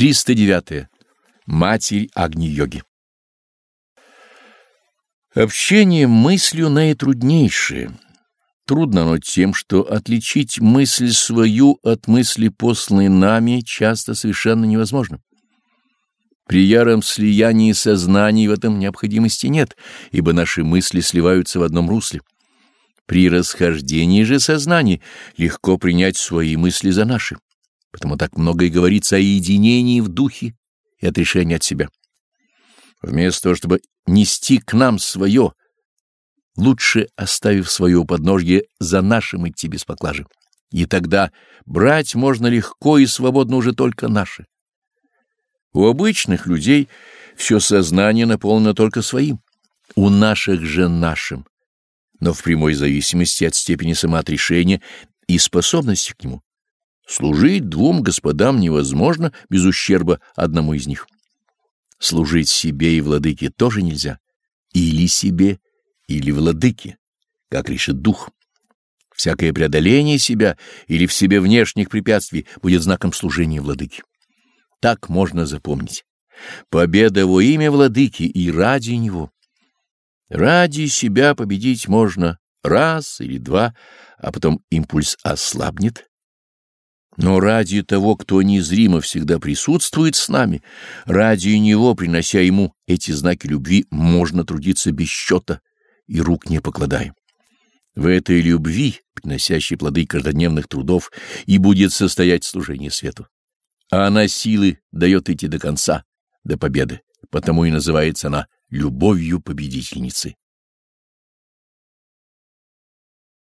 309. Матерь Агни-йоги Общение мыслью наитруднейшее. Трудно оно тем, что отличить мысль свою от мысли, посланной нами, часто совершенно невозможно. При яром слиянии сознаний в этом необходимости нет, ибо наши мысли сливаются в одном русле. При расхождении же сознаний легко принять свои мысли за наши. Потому так много и говорится о единении в духе и отрешении от себя. Вместо того, чтобы нести к нам свое, лучше, оставив свое у подножья, за нашим идти без поклажи. И тогда брать можно легко и свободно уже только наше. У обычных людей все сознание наполнено только своим, у наших же нашим, но в прямой зависимости от степени самоотрешения и способности к нему. Служить двум господам невозможно без ущерба одному из них. Служить себе и владыке тоже нельзя. Или себе, или владыке, как решит дух. Всякое преодоление себя или в себе внешних препятствий будет знаком служения владыке. Так можно запомнить. Победа во имя владыки и ради него. Ради себя победить можно раз или два, а потом импульс ослабнет, но ради того, кто незримо всегда присутствует с нами, ради него, принося ему эти знаки любви, можно трудиться без счета и рук не покладая. В этой любви, приносящей плоды каждодневных трудов, и будет состоять служение свету. А она силы дает идти до конца, до победы, потому и называется она любовью победительницы.